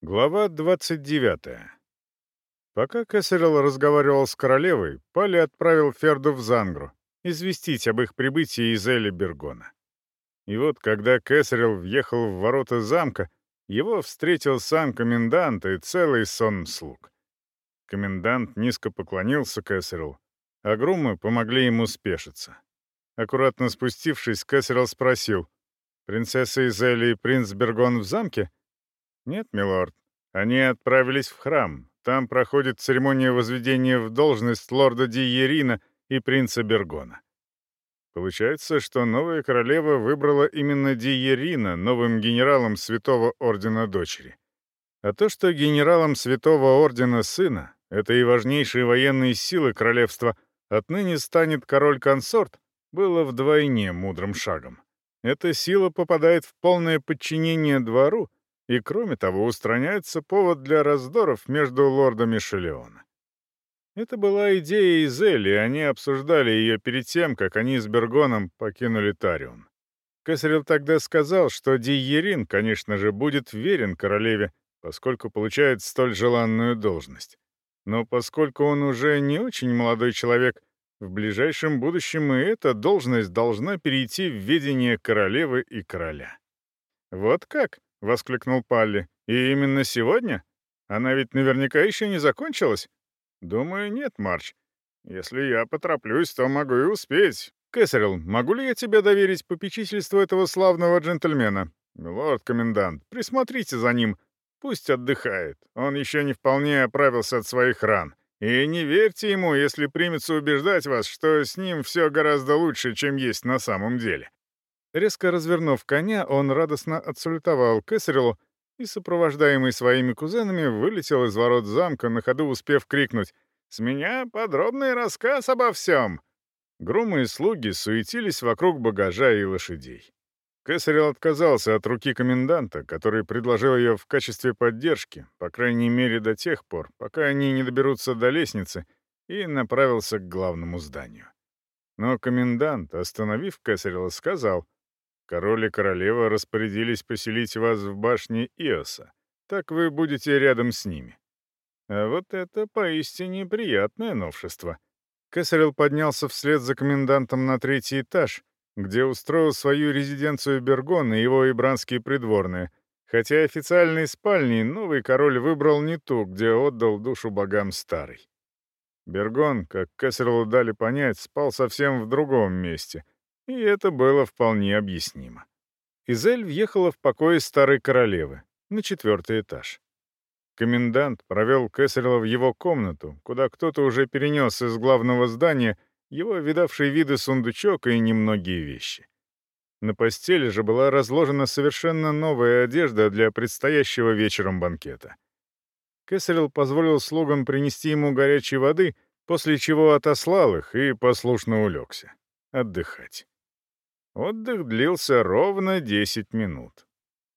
Глава 29. Пока Кессерил разговаривал с королевой, Пали отправил Ферду в Зангру известить об их прибытии из Эли Бергона. И вот, когда Кесарел въехал в ворота замка, его встретил сам комендант и целый сон слуг. Комендант низко поклонился Кесарелу, а грумы помогли ему спешиться. Аккуратно спустившись, Кесарел спросил, «Принцесса Изели и принц Бергон в замке?» «Нет, милорд. Они отправились в храм. Там проходит церемония возведения в должность лорда Диерина и принца Бергона. Получается, что новая королева выбрала именно Диерина новым генералом Святого Ордена Дочери. А то, что генералом Святого Ордена Сына, это и важнейшие военные силы королевства, отныне станет король-консорт, было вдвойне мудрым шагом. Эта сила попадает в полное подчинение двору, и, кроме того, устраняется повод для раздоров между лордами Шелеона. Это была идея из Элли, они обсуждали ее перед тем, как они с Бергоном покинули Тарион. Кесарел тогда сказал, что Диерин, конечно же, будет верен королеве, поскольку получает столь желанную должность. Но поскольку он уже не очень молодой человек, в ближайшем будущем и эта должность должна перейти в ведение королевы и короля. «Вот как?» — воскликнул Палли. «И именно сегодня? Она ведь наверняка еще не закончилась?» «Думаю, нет, Марч. Если я потороплюсь, то могу и успеть. Кэссерилл, могу ли я тебе доверить попечительство этого славного джентльмена? Лорд-комендант, присмотрите за ним. Пусть отдыхает. Он еще не вполне оправился от своих ран. И не верьте ему, если примется убеждать вас, что с ним все гораздо лучше, чем есть на самом деле». Резко развернув коня, он радостно отсалютовал Кэссериллу, и, сопровождаемый своими кузенами, вылетел из ворот замка, на ходу успев крикнуть «С меня подробный рассказ обо всем!» Грумы и слуги суетились вокруг багажа и лошадей. Кесарел отказался от руки коменданта, который предложил ее в качестве поддержки, по крайней мере до тех пор, пока они не доберутся до лестницы, и направился к главному зданию. Но комендант, остановив Кесарела, сказал — Король и королева распорядились поселить вас в башне Иоса. Так вы будете рядом с ними. А вот это поистине приятное новшество. Кесарел поднялся вслед за комендантом на третий этаж, где устроил свою резиденцию Бергон и его ибранские придворные, хотя официальной спальней новый король выбрал не ту, где отдал душу богам старый. Бергон, как Кесарелу дали понять, спал совсем в другом месте — и это было вполне объяснимо. Изель въехала в покое старой королевы, на четвертый этаж. Комендант провел Кесарева в его комнату, куда кто-то уже перенес из главного здания его видавший виды сундучок и немногие вещи. На постели же была разложена совершенно новая одежда для предстоящего вечером банкета. Кесарел позволил слугам принести ему горячей воды, после чего отослал их и послушно улегся. Отдыхать. Отдых длился ровно 10 минут.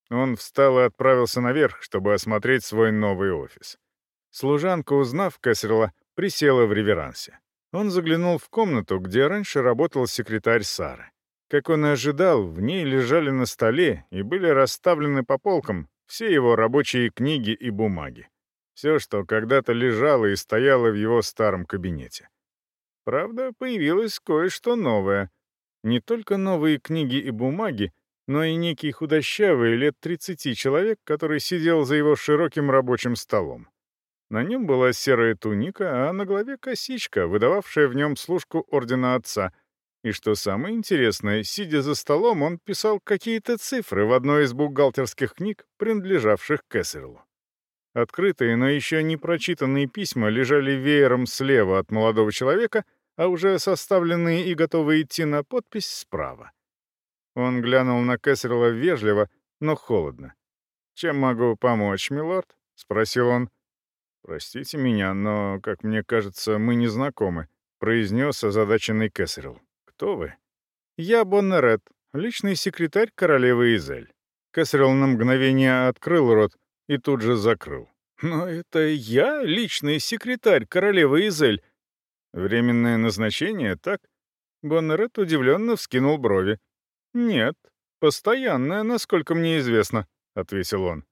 Он встал и отправился наверх, чтобы осмотреть свой новый офис. Служанка, узнав Кессерла, присела в реверансе. Он заглянул в комнату, где раньше работал секретарь Сары. Как он и ожидал, в ней лежали на столе и были расставлены по полкам все его рабочие книги и бумаги. Все, что когда-то лежало и стояло в его старом кабинете. Правда, появилось кое-что новое — не только новые книги и бумаги, но и некий худощавый лет 30 человек, который сидел за его широким рабочим столом. На нем была серая туника, а на голове косичка, выдававшая в нем служку ордена отца. И что самое интересное, сидя за столом, он писал какие-то цифры в одной из бухгалтерских книг, принадлежавших Кессерлу. Открытые, но еще не прочитанные письма лежали веером слева от молодого человека — а уже составленные и готовые идти на подпись справа. Он глянул на Кэссерла вежливо, но холодно. «Чем могу помочь, милорд?» — спросил он. «Простите меня, но, как мне кажется, мы не знакомы», — произнес озадаченный Кэссерл. «Кто вы?» «Я Боннерет, личный секретарь королевы Изель». Кэссерл на мгновение открыл рот и тут же закрыл. «Но это я личный секретарь королевы Изель», «Временное назначение, так?» Боннерет удивленно вскинул брови. «Нет, постоянное, насколько мне известно», — ответил он.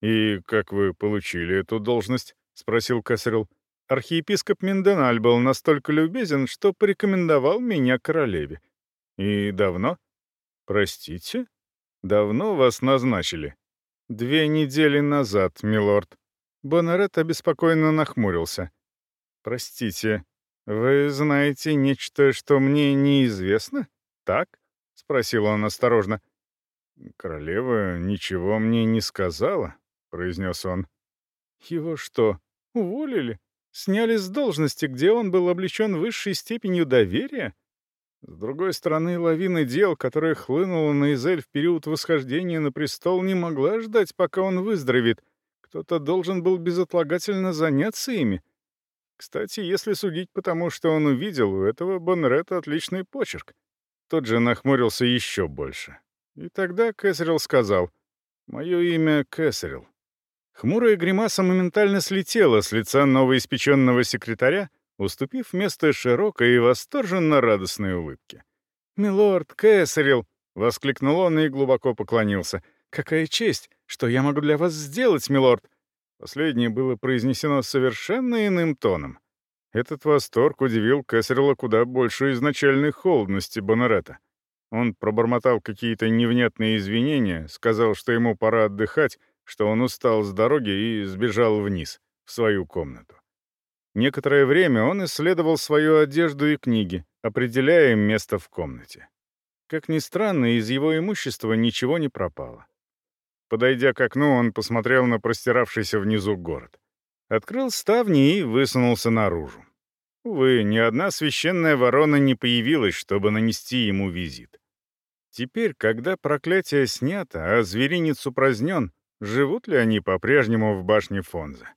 «И как вы получили эту должность?» — спросил Кесарел. «Архиепископ Минденаль был настолько любезен, что порекомендовал меня королеве. И давно?» «Простите?» «Давно вас назначили?» «Две недели назад, милорд». Бонарет обеспокоенно нахмурился. «Простите, вы знаете нечто, что мне неизвестно? Так?» — спросил он осторожно. «Королева ничего мне не сказала», — произнес он. «Его что, уволили? Сняли с должности, где он был облечен высшей степенью доверия?» С другой стороны, лавина дел, которая хлынула на Изель в период восхождения на престол, не могла ждать, пока он выздоровеет. Кто-то должен был безотлагательно заняться ими. Кстати, если судить по тому, что он увидел, у этого Бонрета отличный почерк. Тот же нахмурился еще больше. И тогда Кэссерилл сказал, «Мое имя Кэссерилл». Хмурая гримаса моментально слетела с лица новоиспеченного секретаря, уступив место широкой и восторженно радостной улыбке. «Милорд Кэссерилл!» — воскликнул он и глубоко поклонился. «Какая честь! Что я могу для вас сделать, милорд?» Последнее было произнесено совершенно иным тоном. Этот восторг удивил Кэссерилла куда больше изначальной холодности Бонарета. Он пробормотал какие-то невнятные извинения, сказал, что ему пора отдыхать, что он устал с дороги и сбежал вниз, в свою комнату. Некоторое время он исследовал свою одежду и книги, определяя место в комнате. Как ни странно, из его имущества ничего не пропало. Подойдя к окну, он посмотрел на простиравшийся внизу город. Открыл ставни и высунулся наружу. Увы, ни одна священная ворона не появилась, чтобы нанести ему визит. Теперь, когда проклятие снято, а зверинец упразднен, живут ли они по-прежнему в башне Фонза?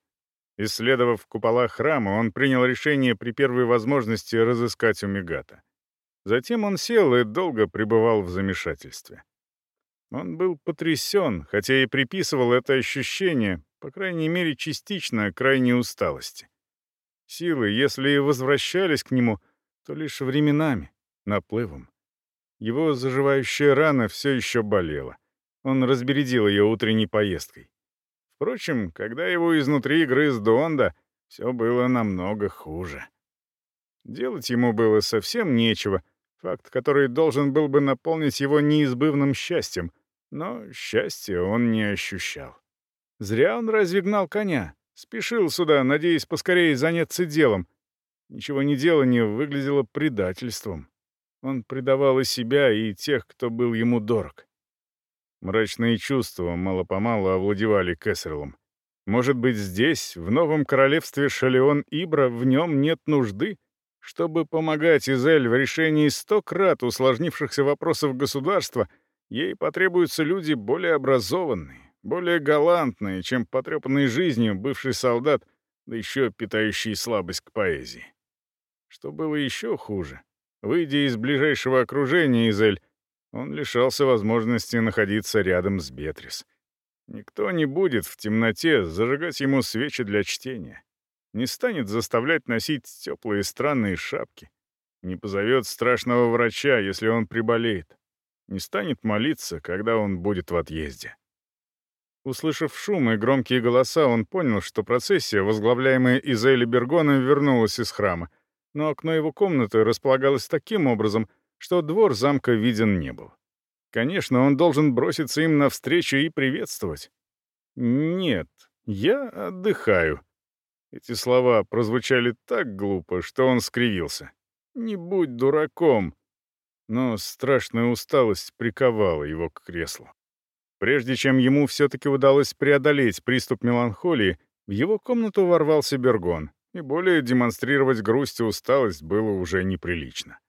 Исследовав купола храма, он принял решение при первой возможности разыскать Умигата. Затем он сел и долго пребывал в замешательстве. Он был потрясен, хотя и приписывал это ощущение, по крайней мере частично, крайней усталости. Силы, если и возвращались к нему, то лишь временами, наплывом. Его заживающая рана все еще болела. Он разбередил ее утренней поездкой. Впрочем, когда его изнутри грыз Донда, все было намного хуже. Делать ему было совсем нечего, факт, который должен был бы наполнить его неизбывным счастьем, но счастья он не ощущал. Зря он разве гнал коня, спешил сюда, надеясь поскорее заняться делом. Ничего не делание выглядело предательством. Он предавал и себя, и тех, кто был ему дорог. Мрачные чувства мало-помалу овладевали Кэссерлом. Может быть, здесь, в новом королевстве Шалеон-Ибра, в нем нет нужды? Чтобы помогать Изель в решении сто крат усложнившихся вопросов государства, ей потребуются люди более образованные, более галантные, чем потрепанный жизнью бывший солдат, да еще питающий слабость к поэзии. Что было еще хуже, выйдя из ближайшего окружения Изель, он лишался возможности находиться рядом с Бетрис. Никто не будет в темноте зажигать ему свечи для чтения. Не станет заставлять носить теплые странные шапки. Не позовет страшного врача, если он приболеет. Не станет молиться, когда он будет в отъезде. Услышав шум и громкие голоса, он понял, что процессия, возглавляемая Изели Бергоном, вернулась из храма, но окно его комнаты располагалось таким образом, что двор замка виден не был. Конечно, он должен броситься им навстречу и приветствовать. «Нет, я отдыхаю». Эти слова прозвучали так глупо, что он скривился. «Не будь дураком». Но страшная усталость приковала его к креслу. Прежде чем ему все-таки удалось преодолеть приступ меланхолии, в его комнату ворвался Бергон, и более демонстрировать грусть и усталость было уже неприлично.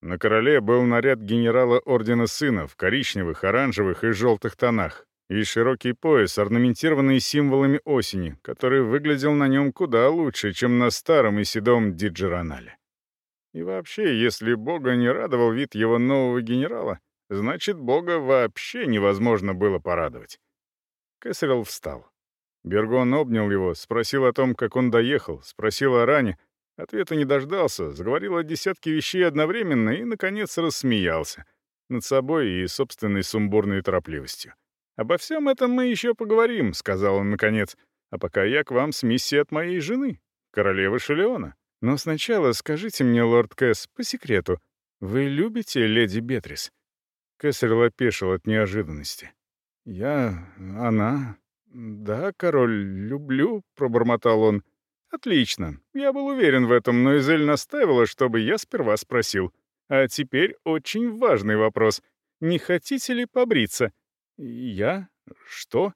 На короле был наряд генерала Ордена Сына в коричневых, оранжевых и желтых тонах и широкий пояс, орнаментированный символами осени, который выглядел на нем куда лучше, чем на старом и седом Диджеранале. И вообще, если бога не радовал вид его нового генерала, значит, бога вообще невозможно было порадовать. Кэссерилл встал. Бергон обнял его, спросил о том, как он доехал, спросил о ране — Ответа не дождался, заговорил о десятке вещей одновременно и, наконец, рассмеялся над собой и собственной сумбурной торопливостью. «Обо всем этом мы еще поговорим», — сказал он наконец. «А пока я к вам с миссией от моей жены, королевы Шелеона. Но сначала скажите мне, лорд Кэс, по секрету, вы любите леди Бетрис?» Кэссерилл опешил от неожиданности. «Я... она... да, король, люблю», — пробормотал он. «Отлично. Я был уверен в этом, но Изель настаивала, чтобы я сперва спросил. А теперь очень важный вопрос. Не хотите ли побриться?» «Я? Что?»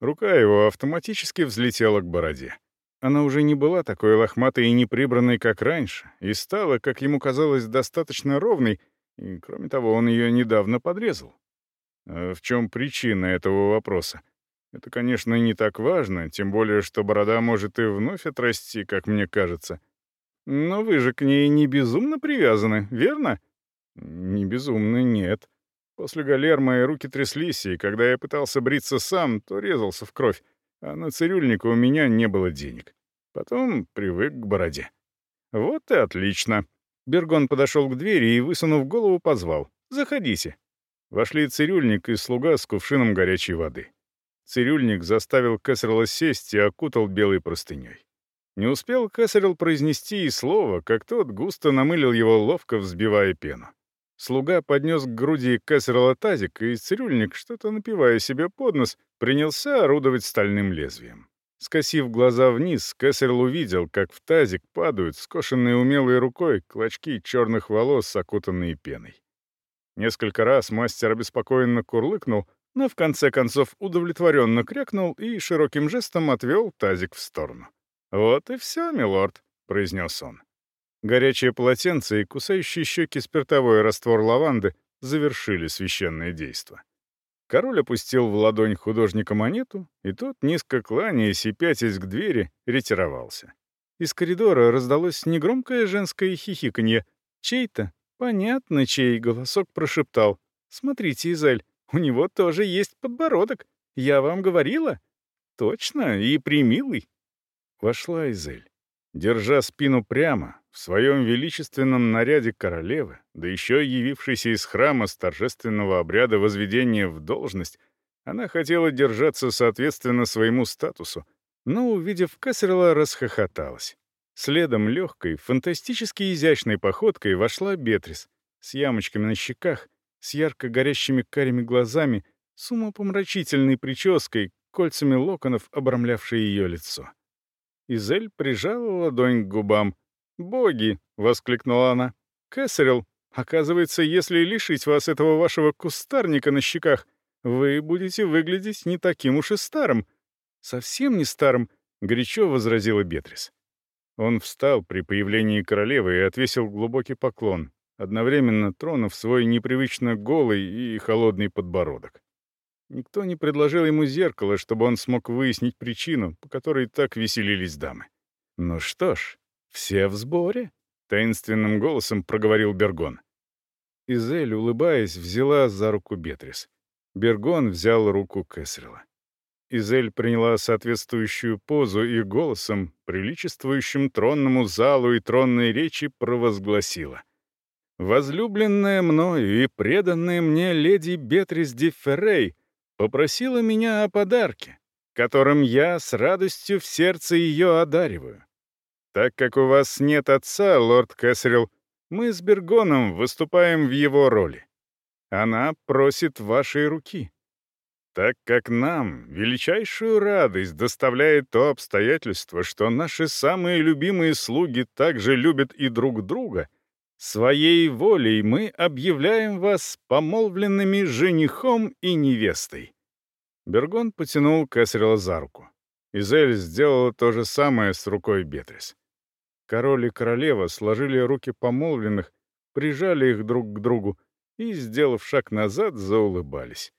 Рука его автоматически взлетела к бороде. Она уже не была такой лохматой и неприбранной, как раньше, и стала, как ему казалось, достаточно ровной, и, кроме того, он ее недавно подрезал. А в чем причина этого вопроса? Это, конечно, не так важно, тем более, что борода может и вновь отрасти, как мне кажется. Но вы же к ней не безумно привязаны, верно? Не безумно, нет. После галер мои руки тряслись, и когда я пытался бриться сам, то резался в кровь, а на цирюльника у меня не было денег. Потом привык к бороде. Вот и отлично. Бергон подошел к двери и, высунув голову, позвал. «Заходите». Вошли цирюльник и слуга с кувшином горячей воды. Цирюльник заставил Кэссерла сесть и окутал белой простыней. Не успел Кэссерл произнести и слова, как тот густо намылил его, ловко взбивая пену. Слуга поднес к груди Кэссерла тазик, и цирюльник, что-то напивая себе под нос, принялся орудовать стальным лезвием. Скосив глаза вниз, Кэссерл увидел, как в тазик падают, скошенные умелой рукой, клочки черных волос, окутанные пеной. Несколько раз мастер обеспокоенно курлыкнул, но в конце концов удовлетворенно крякнул и широким жестом отвел тазик в сторону. «Вот и все, милорд», — произнес он. Горячее полотенце и кусающие щеки спиртовой раствор лаванды завершили священное действо. Король опустил в ладонь художника монету, и тот, низко кланяясь и пятясь к двери, ретировался. Из коридора раздалось негромкое женское хихиканье. Чей-то, понятно чей, голосок прошептал. «Смотрите, Изель, у него тоже есть подбородок. Я вам говорила?» «Точно, и примилый». Вошла Изель. Держа спину прямо, в своем величественном наряде королевы, да еще явившейся из храма с торжественного обряда возведения в должность, она хотела держаться соответственно своему статусу, но, увидев Кассерла, расхохоталась. Следом легкой, фантастически изящной походкой вошла Бетрис с ямочками на щеках, с ярко горящими карими глазами, с умопомрачительной прической, кольцами локонов, обрамлявшей ее лицо. Изель прижала ладонь к губам. «Боги!» — воскликнула она. «Кэссерилл, оказывается, если лишить вас этого вашего кустарника на щеках, вы будете выглядеть не таким уж и старым». «Совсем не старым», — горячо возразила Бетрис. Он встал при появлении королевы и отвесил глубокий поклон, одновременно тронув свой непривычно голый и холодный подбородок. Никто не предложил ему зеркало, чтобы он смог выяснить причину, по которой так веселились дамы. «Ну что ж, все в сборе», — таинственным голосом проговорил Бергон. Изель, улыбаясь, взяла за руку Бетрис. Бергон взял руку Кэссерла. Изель приняла соответствующую позу и голосом, приличествующим тронному залу и тронной речи, провозгласила. «Возлюбленная мною и преданная мне леди Бетрис де Феррей попросила меня о подарке, которым я с радостью в сердце ее одариваю. Так как у вас нет отца, лорд Кэссерилл, мы с Бергоном выступаем в его роли. Она просит вашей руки. Так как нам величайшую радость доставляет то обстоятельство, что наши самые любимые слуги также любят и друг друга, Своей волей мы объявляем вас помолвленными женихом и невестой». Бергон потянул Кэссерила за руку. Изель сделала то же самое с рукой Бетрис. Король и королева сложили руки помолвленных, прижали их друг к другу и, сделав шаг назад, заулыбались.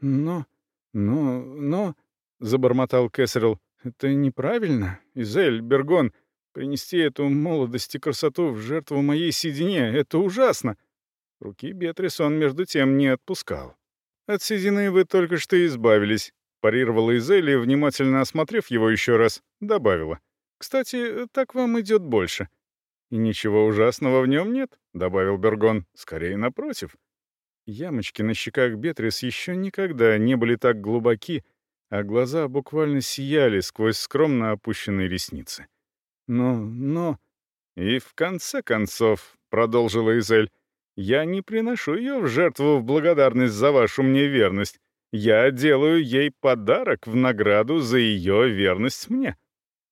«Но, но, но...» — забормотал Кэссерилл. «Это неправильно. Изель, Бергон, Принести эту молодость и красоту в жертву моей седине — это ужасно. Руки Бетрис он, между тем, не отпускал. «От седины вы только что избавились», — парировала Изели, внимательно осмотрев его еще раз, добавила. «Кстати, так вам идет больше». «И ничего ужасного в нем нет», — добавил Бергон. «Скорее напротив». Ямочки на щеках Бетрис еще никогда не были так глубоки, а глаза буквально сияли сквозь скромно опущенные ресницы. Но, но... И в конце концов, — продолжила Изель, — я не приношу ее в жертву в благодарность за вашу мне верность. Я делаю ей подарок в награду за ее верность мне.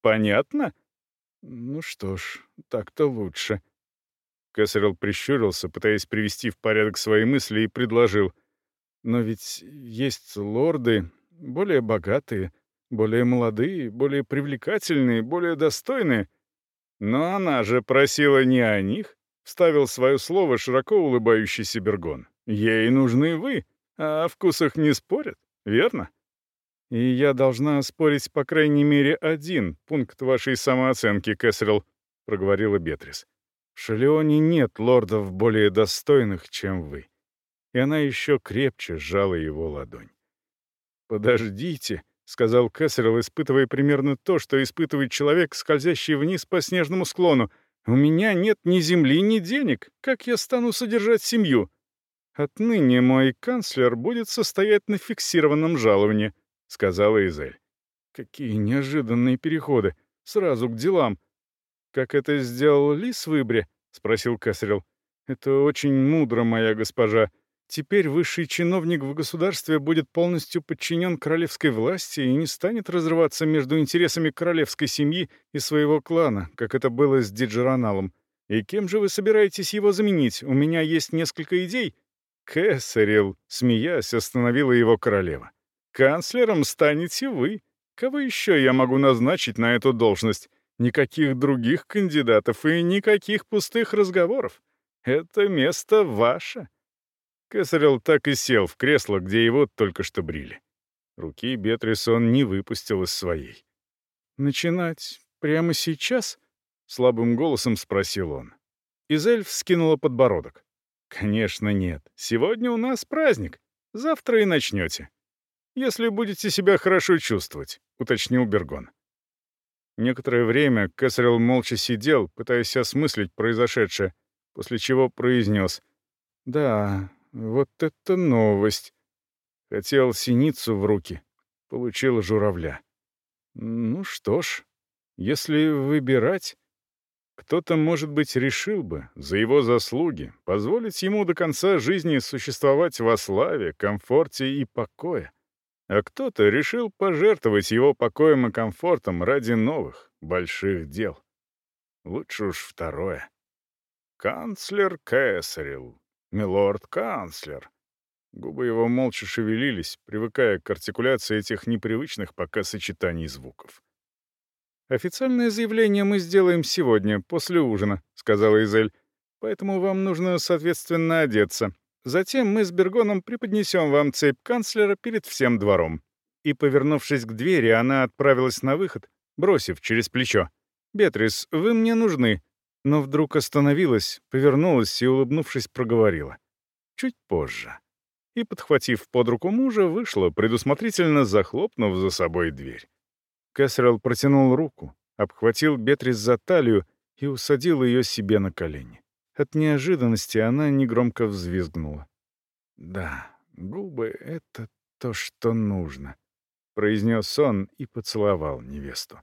Понятно? Ну что ж, так-то лучше. Кэссерилл прищурился, пытаясь привести в порядок свои мысли, и предложил. «Но ведь есть лорды, более богатые, более молодые, более привлекательные, более достойные. Но она же просила не о них», — вставил свое слово широко улыбающийся Бергон. «Ей нужны вы, а о вкусах не спорят, верно?» «И я должна спорить по крайней мере один пункт вашей самооценки, Кэссерилл», — проговорила Бетрис. В Шалеоне нет лордов более достойных, чем вы. И она еще крепче сжала его ладонь. «Подождите», — сказал Кэссерилл, испытывая примерно то, что испытывает человек, скользящий вниз по снежному склону. «У меня нет ни земли, ни денег. Как я стану содержать семью?» «Отныне мой канцлер будет состоять на фиксированном жаловании», — сказала Изель. «Какие неожиданные переходы. Сразу к делам. «Как это сделал Лис в Ибре?» — спросил Кесарел. «Это очень мудро, моя госпожа. Теперь высший чиновник в государстве будет полностью подчинен королевской власти и не станет разрываться между интересами королевской семьи и своего клана, как это было с Диджероналом. И кем же вы собираетесь его заменить? У меня есть несколько идей». Кесарел, смеясь, остановила его королева. «Канцлером станете вы. Кого еще я могу назначить на эту должность? Никаких других кандидатов и никаких пустых разговоров. Это место ваше». Кесарел так и сел в кресло, где его только что брили. Руки Бетрисон не выпустил из своей. «Начинать прямо сейчас?» — слабым голосом спросил он. Изель вскинула подбородок. «Конечно нет. Сегодня у нас праздник. Завтра и начнете. Если будете себя хорошо чувствовать», — уточнил Бергон. Некоторое время Кэссерилл молча сидел, пытаясь осмыслить произошедшее, после чего произнес «Да, вот это новость!» Хотел синицу в руки, получил журавля. Ну что ж, если выбирать, кто-то, может быть, решил бы за его заслуги позволить ему до конца жизни существовать во славе, комфорте и покое а кто-то решил пожертвовать его покоем и комфортом ради новых, больших дел. Лучше уж второе. «Канцлер Кэссерилл, милорд-канцлер». Губы его молча шевелились, привыкая к артикуляции этих непривычных пока сочетаний звуков. «Официальное заявление мы сделаем сегодня, после ужина», — сказала Изель. «Поэтому вам нужно, соответственно, одеться. Затем мы с Бергоном преподнесем вам цепь канцлера перед всем двором». И, повернувшись к двери, она отправилась на выход, бросив через плечо. «Бетрис, вы мне нужны». Но вдруг остановилась, повернулась и, улыбнувшись, проговорила. «Чуть позже». И, подхватив под руку мужа, вышла, предусмотрительно захлопнув за собой дверь. Кэссерилл протянул руку, обхватил Бетрис за талию и усадил ее себе на колени. От неожиданности она негромко взвизгнула. «Да, губы — это то, что нужно», — произнес он и поцеловал невесту.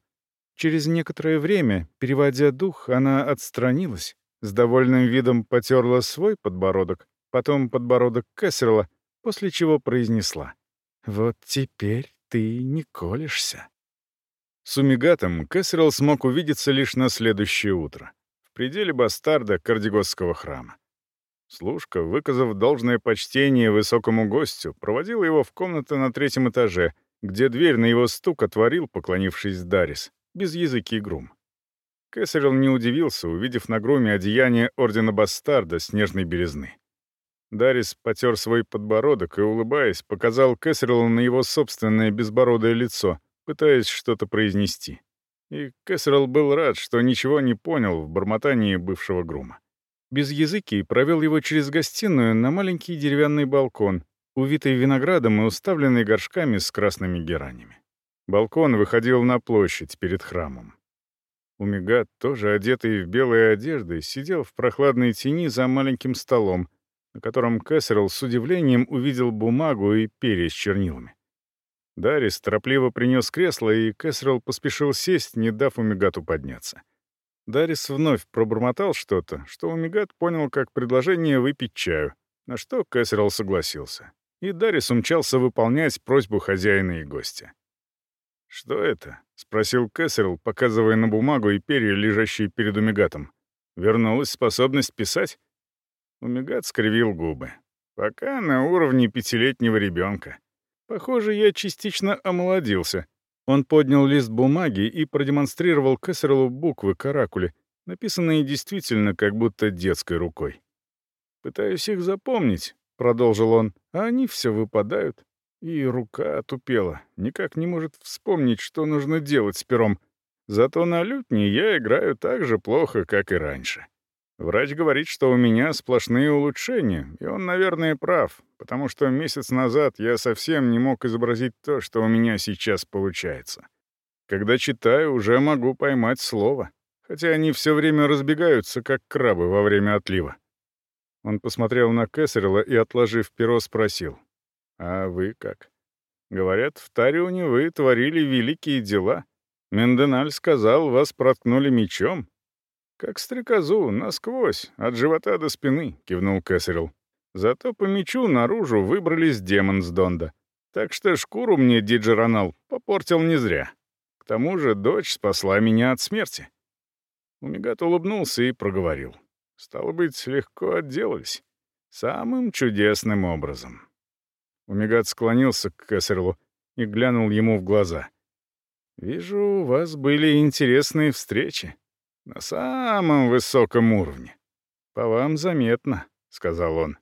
Через некоторое время, переводя дух, она отстранилась, с довольным видом потерла свой подбородок, потом подбородок Кэссерла, после чего произнесла. «Вот теперь ты не колешься». С Умигатом Кэссерл смог увидеться лишь на следующее утро пределе бастарда Кардегосского храма. Служка, выказав должное почтение высокому гостю, проводила его в комнату на третьем этаже, где дверь на его стук отворил, поклонившись Дарис, без языки грум. Кэссерилл не удивился, увидев на груме одеяние Ордена Бастарда снежной белизны. Дарис потер свой подбородок и, улыбаясь, показал Кэссериллу на его собственное безбородое лицо, пытаясь что-то произнести. И Кэссерл был рад, что ничего не понял в бормотании бывшего грума. Без языки провел его через гостиную на маленький деревянный балкон, увитый виноградом и уставленный горшками с красными геранями. Балкон выходил на площадь перед храмом. Умигат, тоже одетый в белые одежды, сидел в прохладной тени за маленьким столом, на котором Кэссерилл с удивлением увидел бумагу и перья с чернилами. Дарис торопливо принес кресло, и Кэссерилл поспешил сесть, не дав Умигату подняться. Дарис вновь пробормотал что-то, что Умигат понял как предложение выпить чаю, на что Кэссерилл согласился. И Дарис умчался выполнять просьбу хозяина и гостя. «Что это?» — спросил Кэссерилл, показывая на бумагу и перья, лежащие перед Умигатом. «Вернулась способность писать?» Умигат скривил губы. «Пока на уровне пятилетнего ребенка. Похоже, я частично омолодился. Он поднял лист бумаги и продемонстрировал Кессерлу буквы каракули, написанные действительно как будто детской рукой. «Пытаюсь их запомнить», — продолжил он, — «а они все выпадают». И рука отупела, никак не может вспомнить, что нужно делать с пером. Зато на лютне я играю так же плохо, как и раньше. Врач говорит, что у меня сплошные улучшения, и он, наверное, прав, потому что месяц назад я совсем не мог изобразить то, что у меня сейчас получается. Когда читаю, уже могу поймать слово, хотя они все время разбегаются, как крабы во время отлива. Он посмотрел на Кессерла и, отложив перо, спросил, «А вы как?» «Говорят, в Тарионе вы творили великие дела. Менденаль сказал, вас проткнули мечом, «Как стрекозу, насквозь, от живота до спины», — кивнул Кэссерилл. «Зато по мечу наружу выбрались демон с Донда. Так что шкуру мне Диджеронал попортил не зря. К тому же дочь спасла меня от смерти». Умигат улыбнулся и проговорил. «Стало быть, легко отделались. Самым чудесным образом». Умигат склонился к Кэссерлу и глянул ему в глаза. «Вижу, у вас были интересные встречи. На самом высоком уровне. По вам заметно, — сказал он.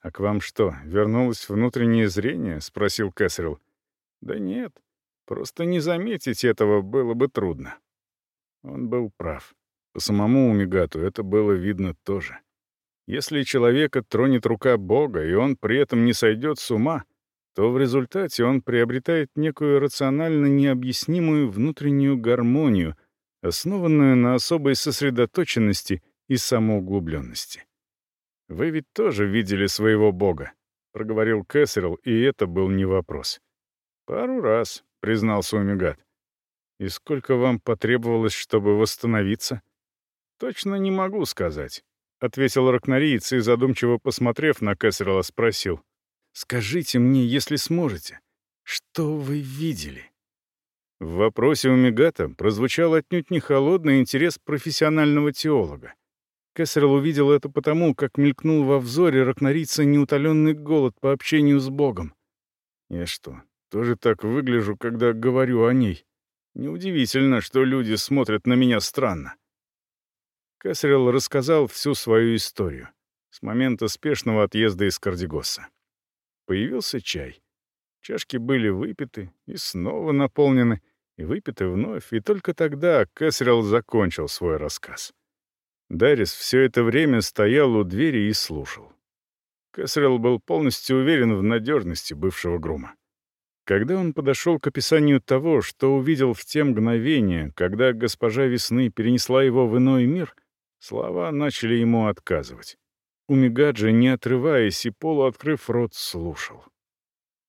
«А к вам что, вернулось внутреннее зрение?» — спросил Кэссерилл. «Да нет, просто не заметить этого было бы трудно». Он был прав. По самому Умигату это было видно тоже. Если человека тронет рука Бога, и он при этом не сойдет с ума, то в результате он приобретает некую рационально необъяснимую внутреннюю гармонию — основанную на особой сосредоточенности и самоуглубленности. «Вы ведь тоже видели своего бога», — проговорил Кэссерилл, и это был не вопрос. «Пару раз», — признался Умигат. «И сколько вам потребовалось, чтобы восстановиться?» «Точно не могу сказать», — ответил Ракнариец и, задумчиво посмотрев на Кэссерилла, спросил. «Скажите мне, если сможете, что вы видели?» В вопросе у Мегата прозвучал отнюдь не холодный интерес профессионального теолога. Кессерл увидел это потому, как мелькнул во взоре ракнорийца неутоленный голод по общению с Богом. Я что, тоже так выгляжу, когда говорю о ней? Неудивительно, что люди смотрят на меня странно. Кесрилл рассказал всю свою историю с момента спешного отъезда из Кардигоса. Появился чай. Чашки были выпиты и снова наполнены, и выпиты вновь, и только тогда Кэссерилл закончил свой рассказ. Дарис все это время стоял у двери и слушал. Кэссерилл был полностью уверен в надежности бывшего грума. Когда он подошел к описанию того, что увидел в те мгновения, когда госпожа Весны перенесла его в иной мир, слова начали ему отказывать. Умигаджи, не отрываясь и полуоткрыв рот, слушал.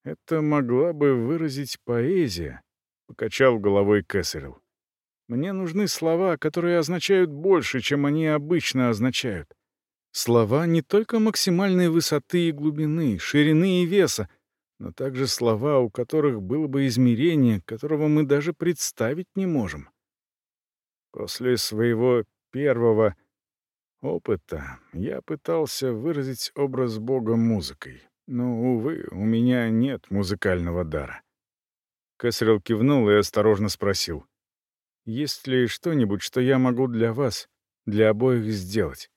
Это могла бы выразить поэзия, — покачал головой Кэссерилл. «Мне нужны слова, которые означают больше, чем они обычно означают. Слова не только максимальной высоты и глубины, ширины и веса, но также слова, у которых было бы измерение, которого мы даже представить не можем. После своего первого опыта я пытался выразить образ Бога музыкой, но, увы, у меня нет музыкального дара. Кэссерилл кивнул и осторожно спросил. «Есть ли что-нибудь, что я могу для вас, для обоих сделать?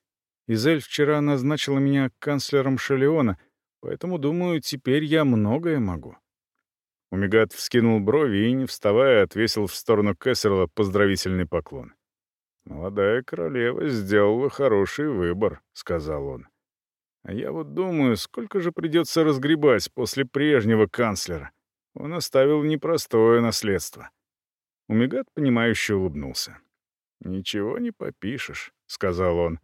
Изель вчера назначила меня канцлером Шелеона, поэтому, думаю, теперь я многое могу». Умигат вскинул брови и, не вставая, отвесил в сторону Кэссерла поздравительный поклон. «Молодая королева сделала хороший выбор», — сказал он. «А я вот думаю, сколько же придется разгребать после прежнего канцлера. Он оставил непростое наследство. Умигат, понимающе улыбнулся. «Ничего не попишешь», — сказал он.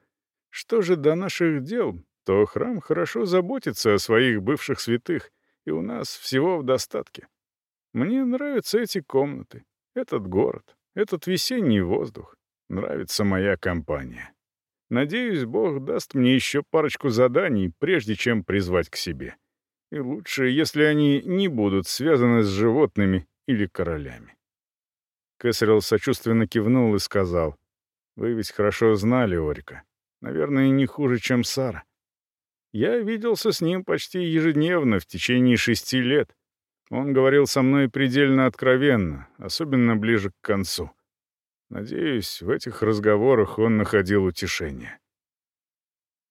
«Что же до наших дел, то храм хорошо заботится о своих бывших святых, и у нас всего в достатке. Мне нравятся эти комнаты, этот город, этот весенний воздух. Нравится моя компания. Надеюсь, Бог даст мне еще парочку заданий, прежде чем призвать к себе. И лучше, если они не будут связаны с животными или королями. Кэссерилл сочувственно кивнул и сказал, «Вы ведь хорошо знали Орика. Наверное, не хуже, чем Сара. Я виделся с ним почти ежедневно в течение шести лет. Он говорил со мной предельно откровенно, особенно ближе к концу. Надеюсь, в этих разговорах он находил утешение.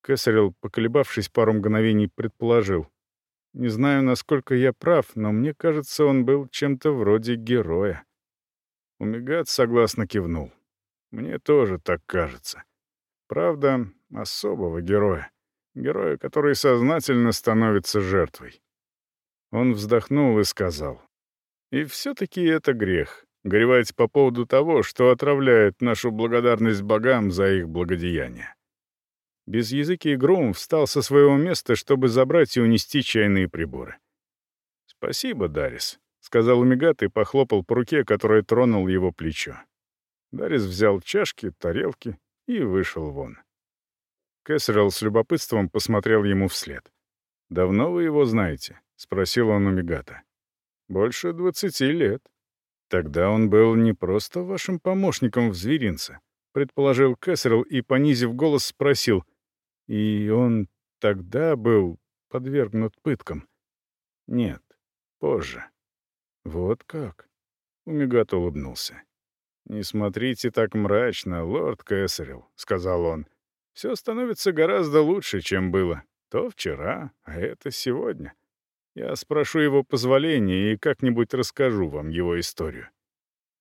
Кесарел, поколебавшись пару мгновений, предположил. Не знаю, насколько я прав, но мне кажется, он был чем-то вроде героя. Умигат согласно кивнул. Мне тоже так кажется. Правда, особого героя. Героя, который сознательно становится жертвой. Он вздохнул и сказал. «И все-таки это грех горевать по поводу того, что отравляет нашу благодарность богам за их благодеяние. Без языки Грум встал со своего места, чтобы забрать и унести чайные приборы. «Спасибо, Дарис», — сказал Умигат и похлопал по руке, которая тронул его плечо. Дарис взял чашки, тарелки и вышел вон. Кэссерилл с любопытством посмотрел ему вслед. «Давно вы его знаете?» — спросил он у Мегата. «Больше двадцати лет», «Тогда он был не просто вашим помощником в зверинце», — предположил Кэссерилл и, понизив голос, спросил. «И он тогда был подвергнут пыткам?» «Нет, позже». «Вот как?» — Умигат улыбнулся. «Не смотрите так мрачно, лорд Кэссерилл», — сказал он. «Все становится гораздо лучше, чем было. То вчера, а это сегодня». Я спрошу его позволения и как-нибудь расскажу вам его историю.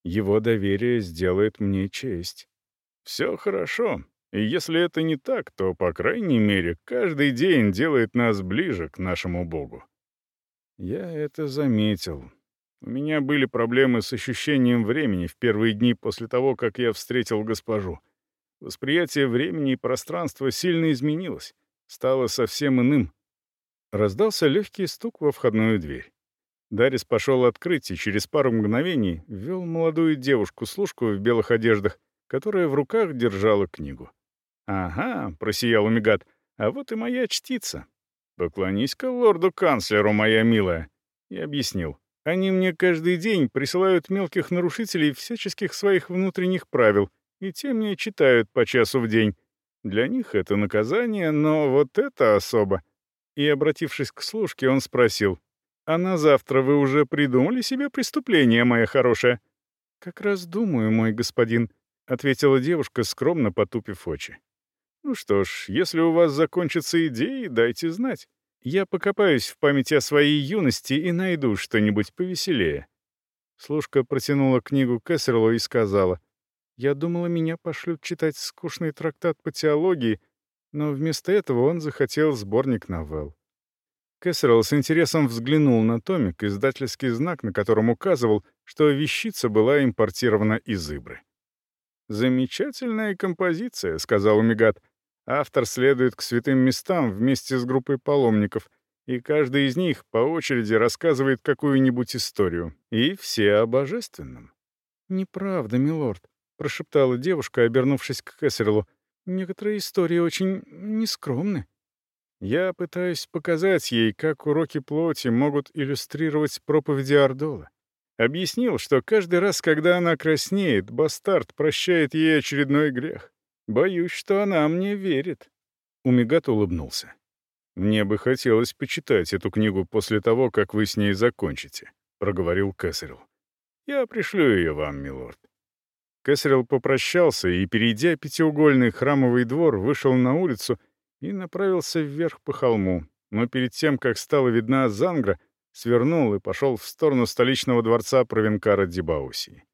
Его доверие сделает мне честь. Все хорошо. И если это не так, то, по крайней мере, каждый день делает нас ближе к нашему Богу. Я это заметил. У меня были проблемы с ощущением времени в первые дни после того, как я встретил госпожу. Восприятие времени и пространства сильно изменилось, стало совсем иным. Раздался легкий стук во входную дверь. Дарис пошел открыть и через пару мгновений ввел молодую девушку-служку в белых одеждах, которая в руках держала книгу. «Ага», — просиял Умигат, — «а вот и моя чтица. Поклонись-ка лорду-канцлеру, моя милая». И объяснил. «Они мне каждый день присылают мелких нарушителей всяческих своих внутренних правил, и те мне читают по часу в день. Для них это наказание, но вот это особо. И, обратившись к служке, он спросил, «А на завтра вы уже придумали себе преступление, моя хорошая?» «Как раз думаю, мой господин», — ответила девушка, скромно потупив очи. «Ну что ж, если у вас закончатся идеи, дайте знать. Я покопаюсь в памяти о своей юности и найду что-нибудь повеселее». Служка протянула книгу Кессерлу и сказала, «Я думала, меня пошлют читать скучный трактат по теологии, но вместо этого он захотел сборник новелл. Кэссерилл с интересом взглянул на томик, издательский знак, на котором указывал, что вещица была импортирована из Ибры. «Замечательная композиция», — сказал Умигат. «Автор следует к святым местам вместе с группой паломников, и каждый из них по очереди рассказывает какую-нибудь историю, и все о божественном». «Неправда, милорд», — прошептала девушка, обернувшись к Кэссерлу. Некоторые истории очень нескромны. Я пытаюсь показать ей, как уроки плоти могут иллюстрировать проповеди Ордола. Объяснил, что каждый раз, когда она краснеет, бастард прощает ей очередной грех. Боюсь, что она мне верит. Умигат улыбнулся. «Мне бы хотелось почитать эту книгу после того, как вы с ней закончите», — проговорил Кэссерилл. «Я пришлю ее вам, милорд. Кэссерилл попрощался и, перейдя пятиугольный храмовый двор, вышел на улицу и направился вверх по холму, но перед тем, как стала видна Зангра, свернул и пошел в сторону столичного дворца Провенкара Дибаусии.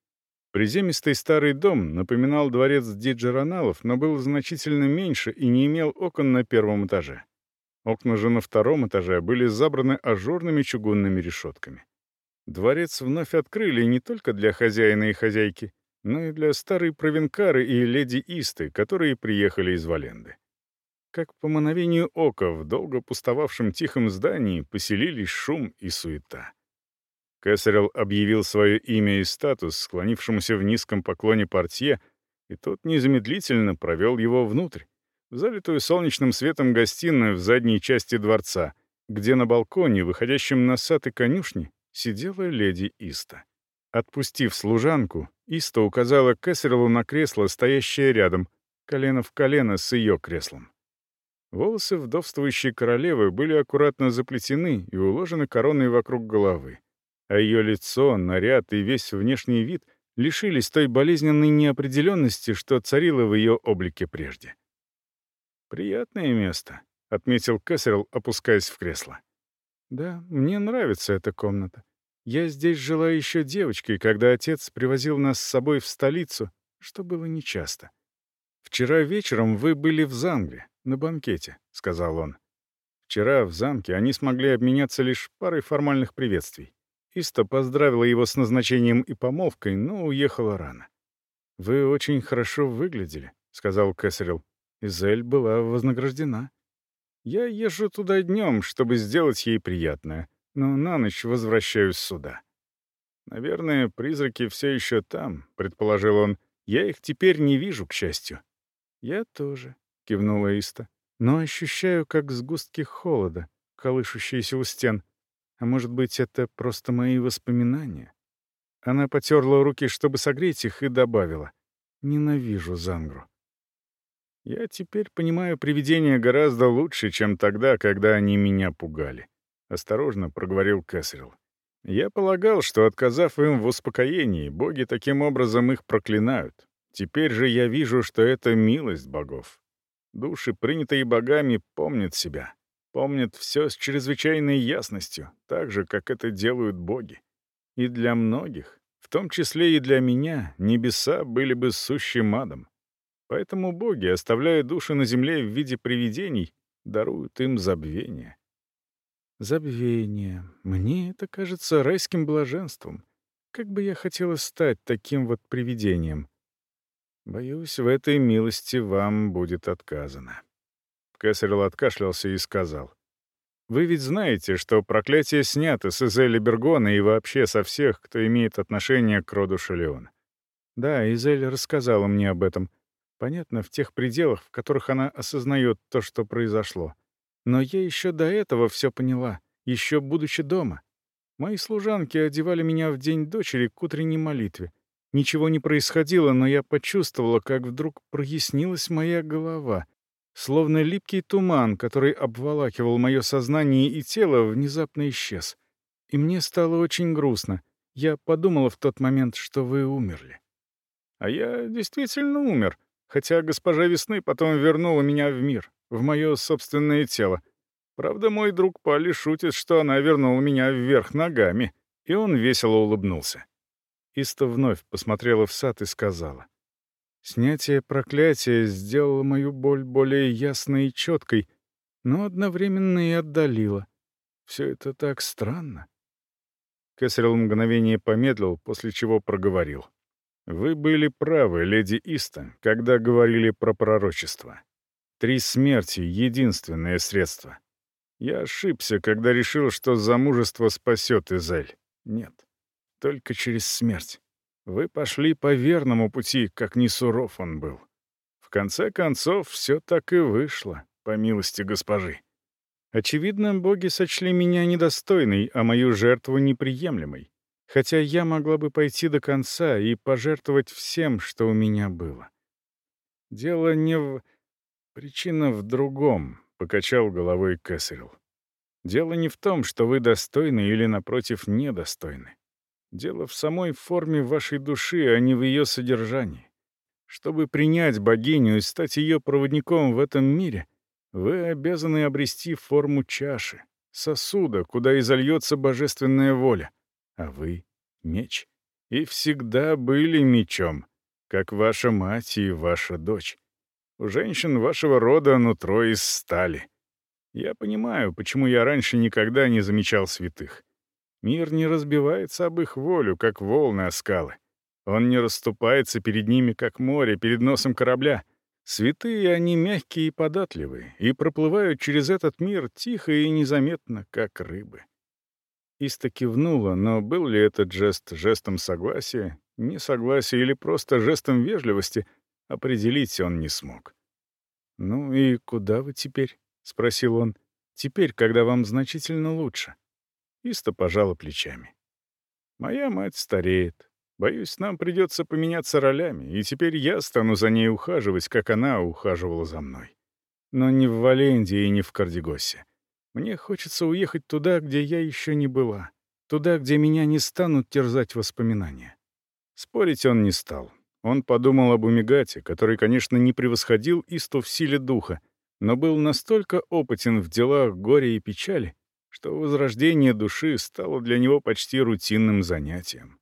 Приземистый старый дом напоминал дворец Диджероналов, но был значительно меньше и не имел окон на первом этаже. Окна же на втором этаже были забраны ажурными чугунными решетками. Дворец вновь открыли не только для хозяина и хозяйки, но и для старой провинкары и леди Исты, которые приехали из Валенды. как по мановению ока в долго пустовавшем тихом здании поселились шум и суета. Кесарел объявил свое имя и статус склонившемуся в низком поклоне портье, и тот незамедлительно провел его внутрь, в залитую солнечным светом гостиную в задней части дворца, где на балконе, выходящем на сад и конюшни, сидела леди Иста. Отпустив служанку, Иста указала Кесарелу на кресло, стоящее рядом, колено в колено с ее креслом. Волосы вдовствующей королевы были аккуратно заплетены и уложены короной вокруг головы а ее лицо, наряд и весь внешний вид лишились той болезненной неопределенности, что царила в ее облике прежде. «Приятное место», — отметил Кэссерилл, опускаясь в кресло. «Да, мне нравится эта комната. Я здесь жила еще девочкой, когда отец привозил нас с собой в столицу, что было нечасто. Вчера вечером вы были в Зангре, на банкете», — сказал он. Вчера в замке они смогли обменяться лишь парой формальных приветствий. Иста поздравила его с назначением и помолвкой, но уехала рано. «Вы очень хорошо выглядели», — сказал Кэссерилл. «Изель была вознаграждена. Я езжу туда днем, чтобы сделать ей приятное, но на ночь возвращаюсь сюда». «Наверное, призраки все еще там», — предположил он. «Я их теперь не вижу, к счастью». «Я тоже», — кивнула Иста. «Но ощущаю, как сгустки холода, колышущиеся у стен. А может быть, это просто мои воспоминания? Она потерла руки, чтобы согреть их, и добавила. «Ненавижу Зангру». Я теперь понимаю привидения гораздо лучше, чем тогда, когда они меня пугали. Осторожно проговорил Кэссерилл. Я полагал, что, отказав им в успокоении, боги таким образом их проклинают. Теперь же я вижу, что это милость богов. Души, принятые богами, помнят себя. Помнят все с чрезвычайной ясностью, так же, как это делают боги. И для многих, в том числе и для меня, небеса были бы сущим адом. Поэтому боги, оставляя души на земле в виде привидений, даруют им забвение. Забвение. Мне это кажется райским блаженством. Как бы я хотела стать таким вот привидением. Боюсь, в этой милости вам будет отказано. Кесарел откашлялся и сказал. «Вы ведь знаете, что проклятие снято с Изели Бергона и вообще со всех, кто имеет отношение к роду Шалеона. Да, Изель рассказала мне об этом. Понятно, в тех пределах, в которых она осознает то, что произошло. Но я еще до этого все поняла, еще будучи дома. Мои служанки одевали меня в день дочери к утренней молитве. Ничего не происходило, но я почувствовала, как вдруг прояснилась моя голова, Словно липкий туман, который обволакивал мое сознание и тело, внезапно исчез. И мне стало очень грустно. Я подумала в тот момент, что вы умерли. А я действительно умер, хотя госпожа Весны потом вернула меня в мир, в мое собственное тело. Правда, мой друг Пали шутит, что она вернула меня вверх ногами, и он весело улыбнулся. Иста вновь посмотрела в сад и сказала. Снятие проклятия сделало мою боль более ясной и четкой, но одновременно и отдалило. Все это так странно. Кесарел мгновение помедлил, после чего проговорил. «Вы были правы, леди Иста, когда говорили про пророчество. Три смерти — единственное средство. Я ошибся, когда решил, что замужество спасет Изель. Нет, только через смерть. Вы пошли по верному пути, как не суров он был. В конце концов, все так и вышло, по милости госпожи. Очевидно, боги сочли меня недостойной, а мою жертву неприемлемой. Хотя я могла бы пойти до конца и пожертвовать всем, что у меня было. Дело не в... Причина в другом, — покачал головой Кэссерилл. Дело не в том, что вы достойны или, напротив, недостойны. Дело в самой форме вашей души, а не в ее содержании. Чтобы принять богиню и стать ее проводником в этом мире, вы обязаны обрести форму чаши, сосуда, куда изольется божественная воля. А вы — меч. И всегда были мечом, как ваша мать и ваша дочь. У женщин вашего рода нутро из стали. Я понимаю, почему я раньше никогда не замечал святых. Мир не разбивается об их волю, как волны о скалы. Он не расступается перед ними, как море перед носом корабля. Святые они мягкие и податливые, и проплывают через этот мир тихо и незаметно, как рыбы. Иста кивнула, но был ли этот жест жестом согласия, несогласия или просто жестом вежливости, определить он не смог. «Ну и куда вы теперь?» — спросил он. «Теперь, когда вам значительно лучше». Иста пожала плечами. «Моя мать стареет. Боюсь, нам придется поменяться ролями, и теперь я стану за ней ухаживать, как она ухаживала за мной. Но не в Валендии и не в Кардегосе. Мне хочется уехать туда, где я еще не была. Туда, где меня не станут терзать воспоминания. Спорить он не стал. Он подумал об Умигате, который, конечно, не превосходил Исту в силе духа, но был настолько опытен в делах горя и печали, что возрождение души стало для него почти рутинным занятием.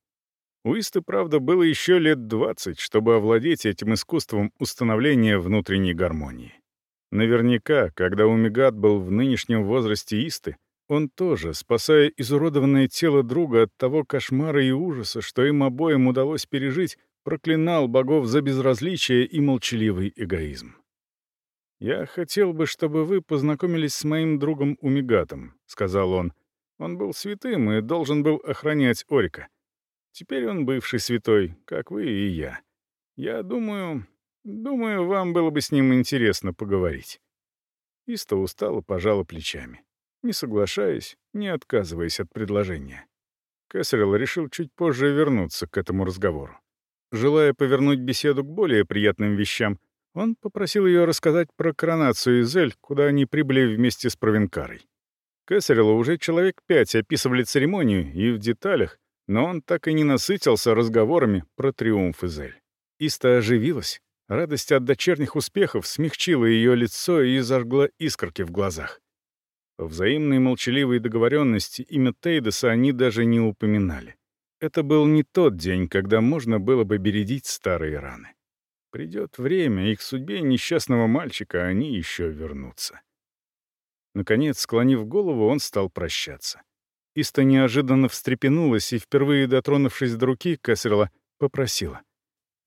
У Исты, правда, было еще лет 20, чтобы овладеть этим искусством установления внутренней гармонии. Наверняка, когда Умигат был в нынешнем возрасте Исты, он тоже, спасая изуродованное тело друга от того кошмара и ужаса, что им обоим удалось пережить, проклинал богов за безразличие и молчаливый эгоизм. «Я хотел бы, чтобы вы познакомились с моим другом Умигатом», — сказал он. «Он был святым и должен был охранять Орика. Теперь он бывший святой, как вы и я. Я думаю... Думаю, вам было бы с ним интересно поговорить». Иста устало пожала плечами, не соглашаясь, не отказываясь от предложения. Кэссерилл решил чуть позже вернуться к этому разговору. Желая повернуть беседу к более приятным вещам, он попросил ее рассказать про коронацию Изель, куда они прибыли вместе с Провенкарой. Кэссерилла уже человек пять описывали церемонию и в деталях, но он так и не насытился разговорами про триумф Изель. Иста оживилась. Радость от дочерних успехов смягчила ее лицо и зажгла искорки в глазах. По взаимной молчаливой договоренности имя Тейдеса они даже не упоминали. Это был не тот день, когда можно было бы бередить старые раны. Придет время, и к судьбе несчастного мальчика они еще вернутся. Наконец, склонив голову, он стал прощаться. Иста неожиданно встрепенулась и, впервые дотронувшись до руки Кэссерла, попросила.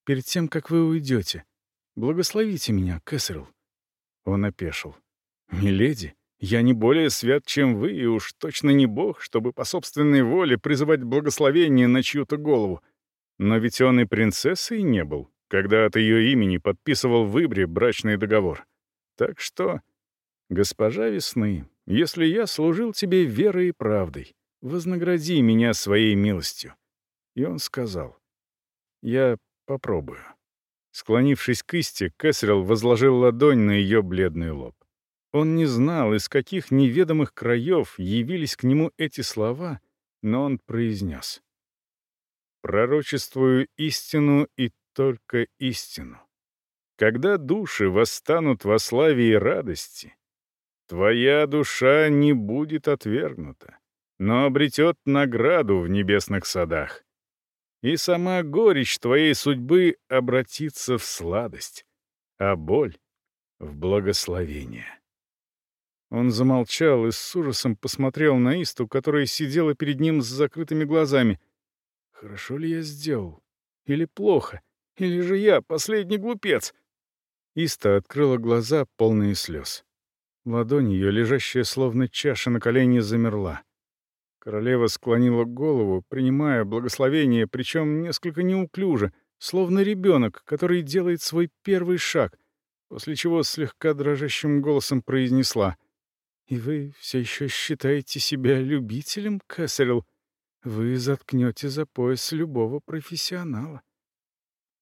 «Перед тем, как вы уйдете, благословите меня, Кэссерл». Он опешил. «Миледи, я не более свят, чем вы, и уж точно не бог, чтобы по собственной воле призывать благословение на чью-то голову. Но ведь он и принцессой не был, когда от ее имени подписывал в Ибре брачный договор. Так что, госпожа весны, если я служил тебе верой и правдой, вознагради меня своей милостью». И он сказал, «Я попробую». Склонившись к Исте, Кэссерилл возложил ладонь на ее бледный лоб. Он не знал, из каких неведомых краев явились к нему эти слова, но он произнес. «Пророчествую истину и только истину. Когда души восстанут во славе и радости, Твоя душа не будет отвергнута, но обретет награду в небесных садах. И сама горечь твоей судьбы обратится в сладость, а боль — в благословение. Он замолчал и с ужасом посмотрел на Исту, которая сидела перед ним с закрытыми глазами. «Хорошо ли я сделал? Или плохо? Или же я последний глупец?» Иста открыла глаза, полные слез. Ладонь ее, лежащая словно чаша на колени, замерла. Королева склонила голову, принимая благословение, причем несколько неуклюже, словно ребенок, который делает свой первый шаг, после чего слегка дрожащим голосом произнесла «И вы все еще считаете себя любителем, Кэссерилл? Вы заткнете за пояс любого профессионала».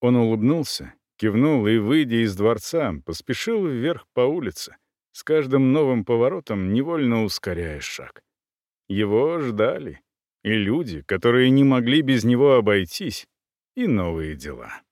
Он улыбнулся, кивнул и, выйдя из дворца, поспешил вверх по улице, с каждым новым поворотом невольно ускоряя шаг. Его ждали и люди, которые не могли без него обойтись, и новые дела.